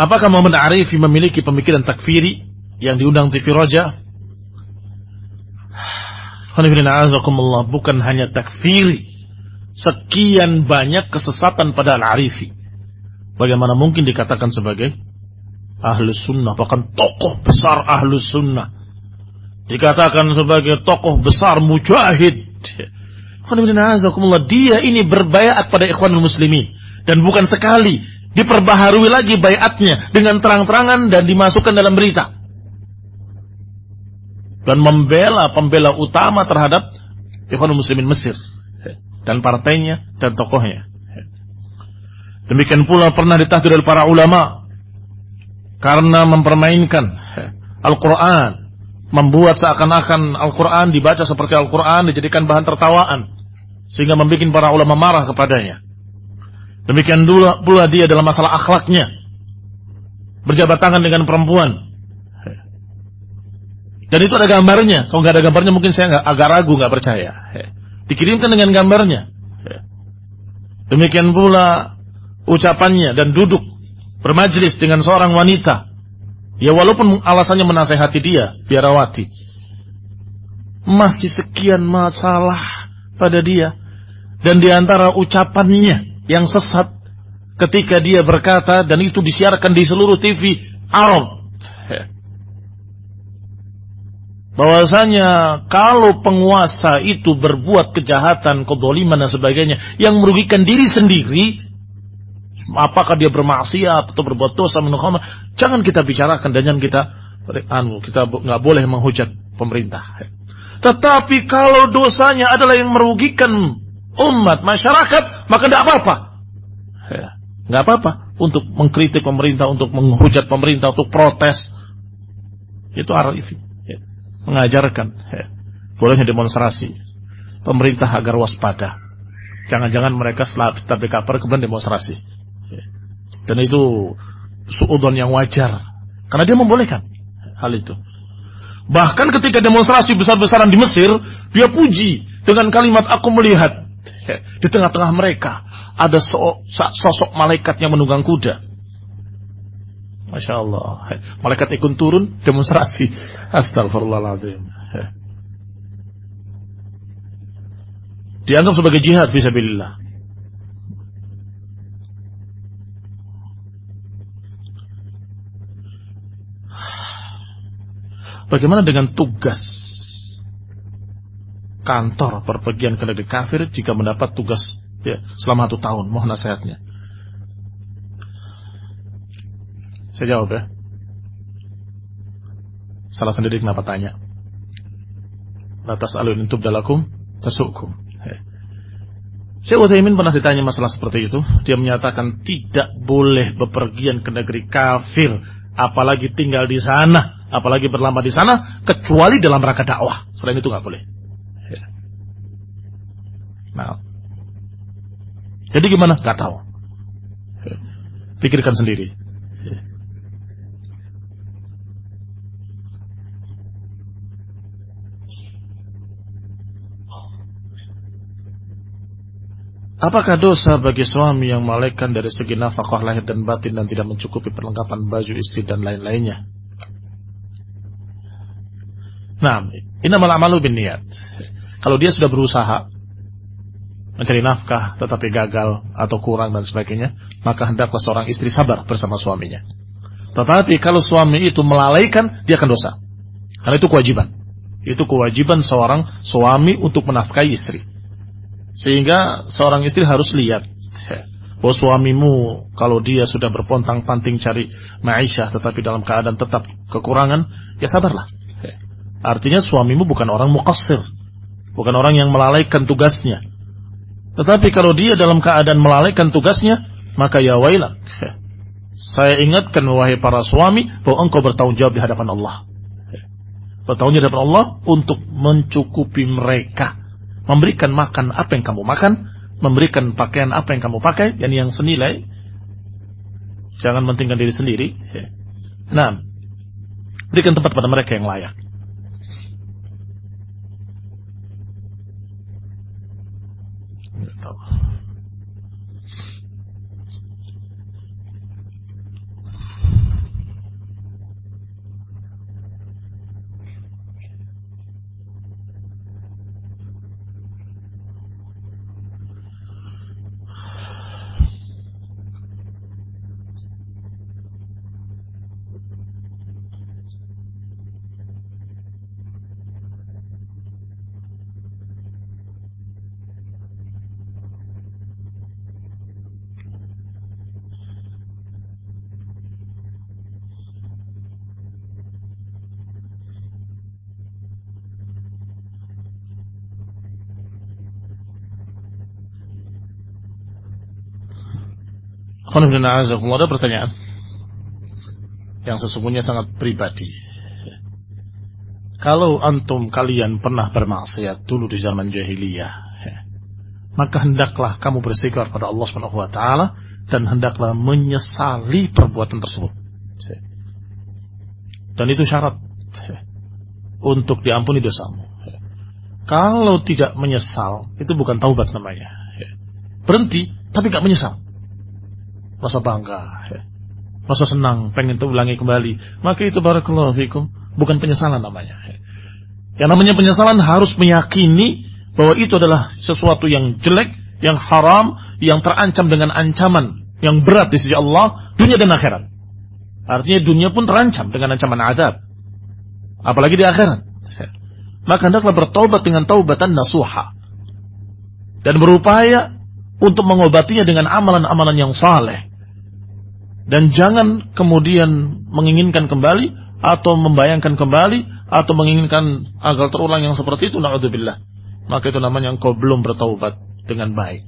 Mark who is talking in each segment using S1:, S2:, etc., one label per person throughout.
S1: Apakah Muhammad Arifi memiliki pemikiran takfiri yang diundang TV Roja? Bukan hanya takfiri. Sekian banyak kesesatan pada Al-Arifi. Bagaimana mungkin dikatakan sebagai ahlus sunnah. Bahkan tokoh besar ahlus sunnah. Dikatakan sebagai tokoh besar mujahid. Dia ini berbayat pada ikhwan muslimin. Dan bukan sekali diperbaharui lagi bayatnya dengan terang-terangan dan dimasukkan dalam berita. Dan membela pembela utama terhadap ekonomi muslimin Mesir dan partainya dan tokohnya. Demikian pula pernah ditahdir oleh para ulama karena mempermainkan Al-Quran, membuat seakan-akan Al-Quran dibaca seperti Al-Quran dijadikan bahan tertawaan sehingga membuat para ulama marah kepadanya. Demikian pula dia dalam masalah akhlaknya. Berjabat tangan dengan perempuan. Dan itu ada gambarnya. Kalau nggak ada gambarnya mungkin saya nggak agak ragu nggak percaya. Dikirimkan dengan gambarnya. Demikian pula ucapannya dan duduk bermajlis dengan seorang wanita. Ya walaupun alasannya menasehati dia, biarawati. Masih sekian masalah pada dia. Dan di antara ucapannya yang sesat ketika dia berkata dan itu disiarkan di seluruh TV Arab bahwasanya kalau penguasa itu berbuat kejahatan, kedoliman dan sebagainya yang merugikan diri sendiri, apakah dia bermaksiat atau berbuat dosa menurut jangan kita bicarakan dan jangan kita anu kita nggak boleh menghujat pemerintah. Tetapi kalau dosanya adalah yang merugikan umat, masyarakat, maka tidak apa-apa. Ya, nggak apa-apa untuk mengkritik pemerintah, untuk menghujat pemerintah, untuk protes. Itu arif. Ya, mengajarkan. Ya, bolehnya demonstrasi. Pemerintah agar waspada. Jangan-jangan mereka setelah kita kabar kemudian demonstrasi. Dan itu suudon yang wajar. Karena dia membolehkan hal itu. Bahkan ketika demonstrasi besar-besaran di Mesir, dia puji dengan kalimat aku melihat di tengah-tengah mereka ada sosok malaikat yang menunggang kuda. Masya Allah. Malaikat ikut turun demonstrasi. Astagfirullahaladzim. Dianggap sebagai jihad visabilillah. Bagaimana dengan tugas kantor perpergian ke negeri kafir jika mendapat tugas ya, selama satu tahun. Mohon nasihatnya. Saya jawab ya. Salah sendiri kenapa tanya. Latas alun intub dalakum tasukum. Syekh Uthaymin pernah ditanya masalah seperti itu. Dia menyatakan tidak boleh bepergian ke negeri kafir. Apalagi tinggal di sana. Apalagi berlama di sana. Kecuali dalam rangka dakwah. Selain itu nggak boleh. Nah. Jadi gimana? Gak tahu. Pikirkan sendiri. Apakah dosa bagi suami yang malaikan dari segi nafkah lahir dan batin dan tidak mencukupi perlengkapan baju istri dan lain-lainnya? Nah, ini malah malu bin niat. Kalau dia sudah berusaha mencari nafkah tetapi gagal atau kurang dan sebagainya, maka hendaklah seorang istri sabar bersama suaminya. Tetapi kalau suami itu melalaikan, dia akan dosa. Karena itu kewajiban. Itu kewajiban seorang suami untuk menafkahi istri. Sehingga seorang istri harus lihat bahwa suamimu kalau dia sudah berpontang-panting cari maisha tetapi dalam keadaan tetap kekurangan, ya sabarlah. Artinya suamimu bukan orang muqassir. Bukan orang yang melalaikan tugasnya. Tetapi kalau dia dalam keadaan melalaikan tugasnya, maka ya wailak. Saya ingatkan wahai para suami bahwa engkau bertanggung jawab di hadapan Allah. Bertanggung jawab di hadapan Allah untuk mencukupi mereka. Memberikan makan apa yang kamu makan, memberikan pakaian apa yang kamu pakai, dan yang senilai. Jangan mentingkan diri sendiri. Nah, berikan tempat pada mereka yang layak. Tamam. Ada pertanyaan yang sesungguhnya sangat pribadi. Kalau antum kalian pernah bermaksiat dulu di zaman jahiliyah, maka hendaklah kamu bersikap pada Allah Subhanahu wa taala dan hendaklah menyesali perbuatan tersebut. Dan itu syarat untuk diampuni dosamu. Kalau tidak menyesal, itu bukan taubat namanya. Berhenti, tapi gak menyesal. Rasa bangga, rasa senang, pengen terulangi kembali. Maka itu barakallahu fikum bukan penyesalan namanya. Yang namanya penyesalan harus meyakini bahwa itu adalah sesuatu yang jelek, yang haram, yang terancam dengan ancaman yang berat di sisi Allah, dunia dan akhirat. Artinya dunia pun terancam dengan ancaman adab. Apalagi di akhirat. Maka hendaklah bertobat dengan taubatan nasuha. Dan berupaya untuk mengobatinya dengan amalan-amalan yang saleh. Dan jangan kemudian menginginkan kembali atau membayangkan kembali atau menginginkan agar terulang yang seperti itu naudzubillah. Maka itu namanya engkau belum bertaubat dengan baik.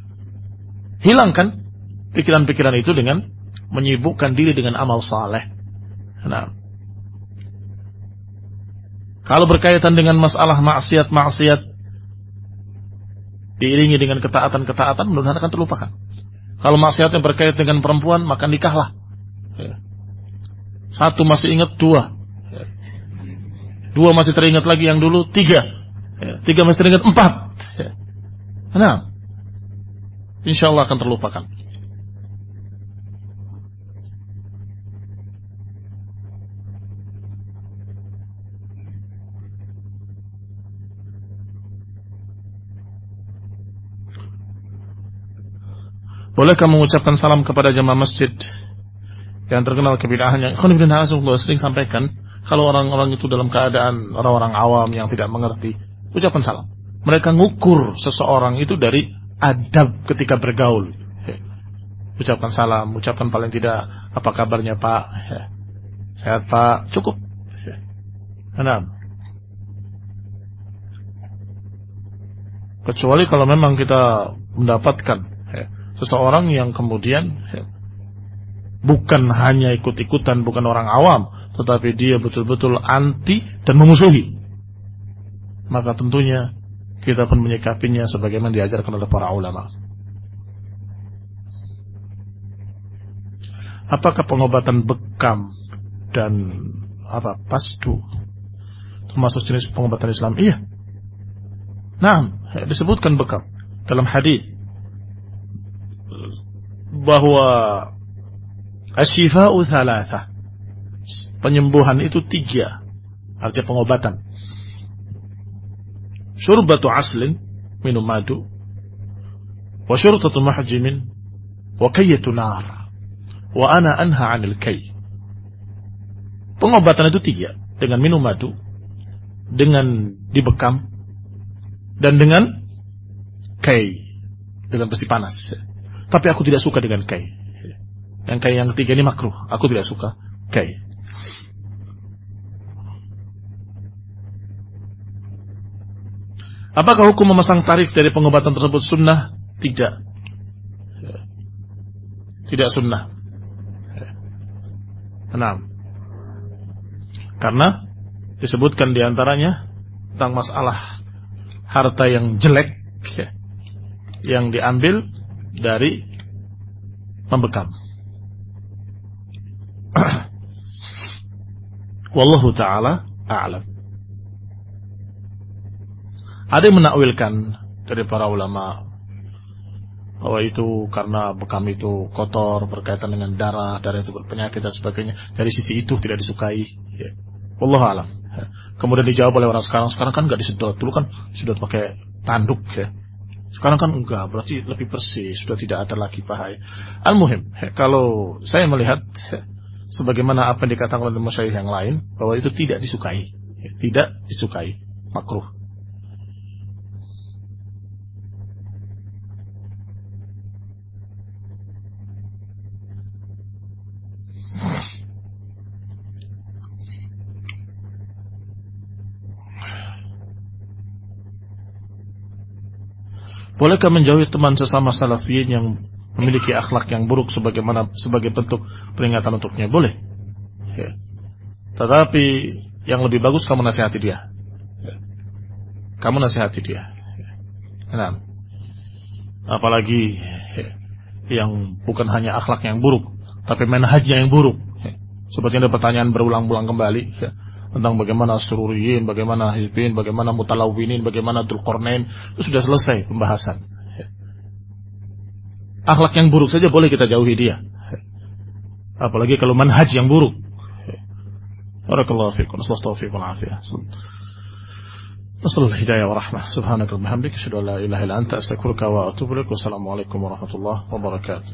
S1: Hilangkan pikiran-pikiran itu dengan menyibukkan diri dengan amal saleh. Nah. Kalau berkaitan dengan masalah maksiat-maksiat diiringi dengan ketaatan-ketaatan mudah-mudahan akan terlupakan kalau maksiatnya berkait dengan perempuan maka nikahlah. Satu masih ingat dua. Dua masih teringat lagi yang dulu tiga. Tiga masih teringat empat. Nah, insya Allah akan terlupakan. Bolehkah mengucapkan salam kepada jamaah masjid yang terkenal kebidahannya. Khonibdin sering sampaikan, kalau orang-orang itu dalam keadaan orang-orang awam yang tidak mengerti, ucapkan salam. Mereka ngukur seseorang itu dari adab ketika bergaul. Ucapkan salam, ucapkan paling tidak apa kabarnya Pak, sehat Pak, cukup. Enam. Kecuali kalau memang kita mendapatkan seseorang yang kemudian bukan hanya ikut-ikutan, bukan orang awam, tetapi dia betul-betul anti dan memusuhi. Maka tentunya kita pun menyikapinya sebagaimana diajarkan oleh para ulama. Apakah pengobatan bekam dan apa pasdu termasuk jenis pengobatan Islam? Iya. Nah, disebutkan bekam dalam hadis bahwa Asyifa'u thalatha. Penyembuhan itu tiga. Artinya pengobatan. Syurbatu aslin, minum madu. Wa syurtatu mahjimin. Wa kayyatu nar. Wa ana anha anil kay. Pengobatan itu tiga. Dengan minum madu. Dengan dibekam. Dan dengan kay. Dengan besi panas. Tapi aku tidak suka dengan kay. Yang kayak yang ketiga ini makruh. Aku tidak suka kayak. Apakah hukum memasang tarif dari pengobatan tersebut sunnah? Tidak. Tidak sunnah. Enam. Karena disebutkan di antaranya tentang masalah harta yang jelek ya, yang diambil dari membekam. Wallahu taala a'lam. Ada yang menakwilkan dari para ulama bahwa itu karena bekam itu kotor berkaitan dengan darah, darah itu berpenyakit dan sebagainya. Dari sisi itu tidak disukai. Ya. Wallahu alam. Kemudian dijawab oleh orang sekarang, sekarang kan nggak disedot, dulu kan sedot pakai tanduk ya. Sekarang kan enggak, berarti lebih bersih, sudah tidak ada lagi bahaya. Al-muhim, kalau saya melihat sebagaimana apa yang dikatakan oleh masyayikh yang lain bahwa itu tidak disukai tidak disukai makruh Bolehkah menjauhi teman sesama salafiyin yang memiliki akhlak yang buruk sebagaimana sebagai bentuk peringatan untuknya boleh. Ya. Tetapi yang lebih bagus kamu nasihati dia. Ya. Kamu nasihati dia. Ya. Nah, apalagi ya, yang bukan hanya akhlak yang buruk, tapi manhajnya yang buruk. Ya. Seperti ada pertanyaan berulang-ulang kembali ya, tentang bagaimana sururiyin, bagaimana hizbin, bagaimana mutalawinin, bagaimana tulkornain, itu sudah selesai pembahasan. Ya. Akhlak yang buruk saja boleh kita jauhi dia. Apalagi kalau manhaj yang buruk. Barakallahu fiikum. Nasallahu taufiq wal afiyah. نسأل الله الهداية ورحمة سبحانك اللهم وبحمدك أشهد أن لا إله إلا أنت أستغفرك وأتوب إليك والسلام عليكم ورحمة الله وبركاته